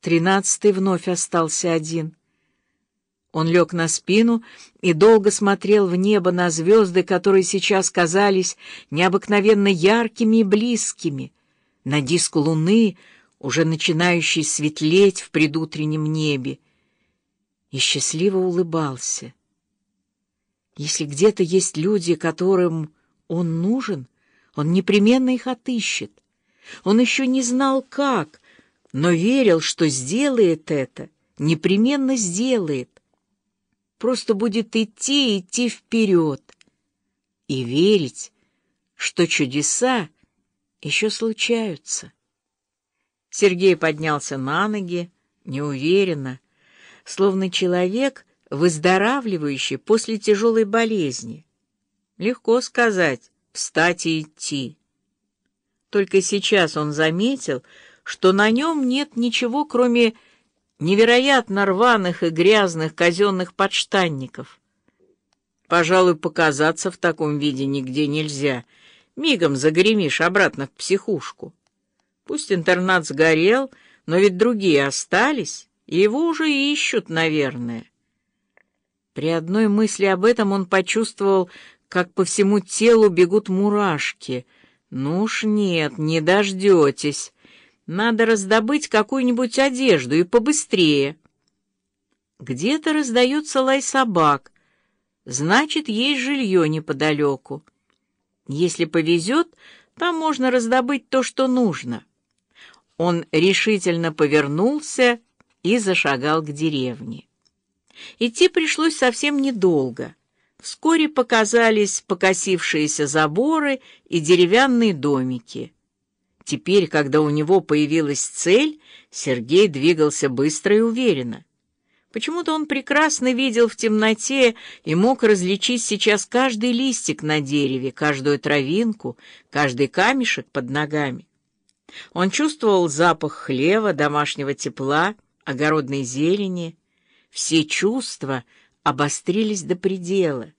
Тринадцатый вновь остался один. Он лег на спину и долго смотрел в небо на звезды, которые сейчас казались необыкновенно яркими и близкими, на диск луны, уже начинающий светлеть в предутреннем небе, и счастливо улыбался. Если где-то есть люди, которым он нужен, он непременно их отыщет. Он еще не знал, как, но верил, что сделает это, непременно сделает. Просто будет идти, идти вперед и верить, что чудеса еще случаются. Сергей поднялся на ноги, неуверенно, словно человек, выздоравливающий после тяжелой болезни. Легко сказать «встать и идти». Только сейчас он заметил, что на нем нет ничего, кроме невероятно рваных и грязных казенных подштанников. Пожалуй, показаться в таком виде нигде нельзя. Мигом загремишь обратно в психушку. Пусть интернат сгорел, но ведь другие остались, и его уже ищут, наверное. При одной мысли об этом он почувствовал, как по всему телу бегут мурашки. Ну уж нет, не дождетесь. Надо раздобыть какую-нибудь одежду и побыстрее. Где-то раздается лай собак. Значит, есть жилье неподалеку. Если повезет, там можно раздобыть то, что нужно. Он решительно повернулся и зашагал к деревне. Идти пришлось совсем недолго. Вскоре показались покосившиеся заборы и деревянные домики. Теперь, когда у него появилась цель, Сергей двигался быстро и уверенно. Почему-то он прекрасно видел в темноте и мог различить сейчас каждый листик на дереве, каждую травинку, каждый камешек под ногами. Он чувствовал запах хлева, домашнего тепла, огородной зелени. Все чувства обострились до предела.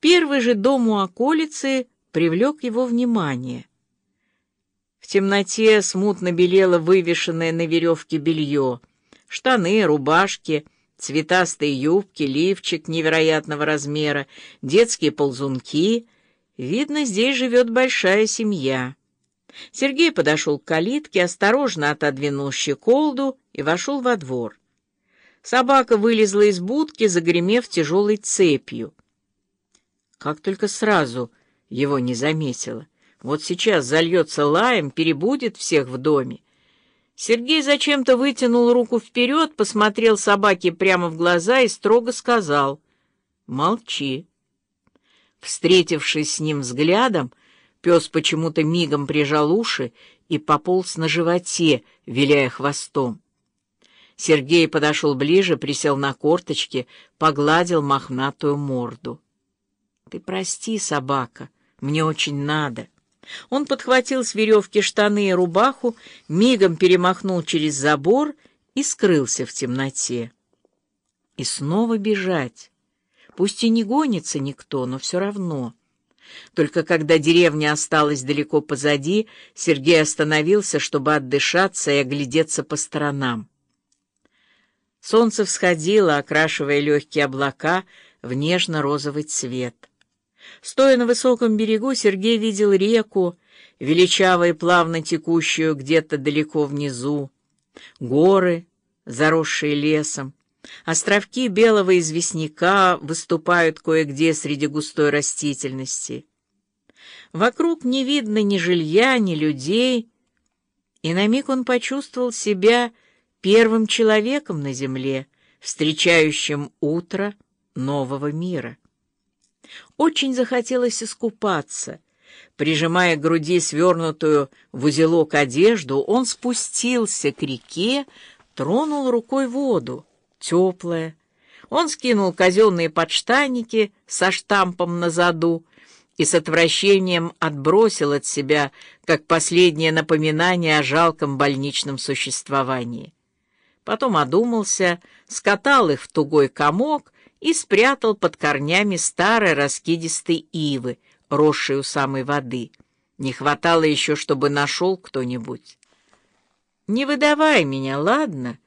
Первый же дом у околицы привлек его внимание. В темноте смутно белело вывешенное на веревке белье. Штаны, рубашки, цветастые юбки, лифчик невероятного размера, детские ползунки. Видно, здесь живет большая семья. Сергей подошел к калитке, осторожно отодвинул щеколду и вошел во двор. Собака вылезла из будки, загремев тяжелой цепью. Как только сразу его не заметила. Вот сейчас зальется лаем, перебудет всех в доме. Сергей зачем-то вытянул руку вперед, посмотрел собаке прямо в глаза и строго сказал «Молчи». Встретившись с ним взглядом, пес почему-то мигом прижал уши и пополз на животе, виляя хвостом. Сергей подошел ближе, присел на корточки, погладил мохнатую морду. «Ты прости, собака, мне очень надо». Он подхватил с веревки штаны и рубаху, мигом перемахнул через забор и скрылся в темноте. И снова бежать. Пусть и не гонится никто, но все равно. Только когда деревня осталась далеко позади, Сергей остановился, чтобы отдышаться и оглядеться по сторонам. Солнце всходило, окрашивая легкие облака в нежно-розовый цвет. Стоя на высоком берегу, Сергей видел реку, величаво и плавно текущую где-то далеко внизу, горы, заросшие лесом, островки белого известняка выступают кое-где среди густой растительности. Вокруг не видно ни жилья, ни людей, и на миг он почувствовал себя первым человеком на земле, встречающим утро нового мира. Очень захотелось искупаться. Прижимая к груди свернутую в узелок одежду, он спустился к реке, тронул рукой воду, теплая. Он скинул казенные подштанники со штампом на заду и с отвращением отбросил от себя, как последнее напоминание о жалком больничном существовании. Потом одумался, скатал их в тугой комок и спрятал под корнями старой раскидистой ивы, росшей у самой воды. Не хватало еще, чтобы нашел кто-нибудь. Не выдавай меня, ладно?»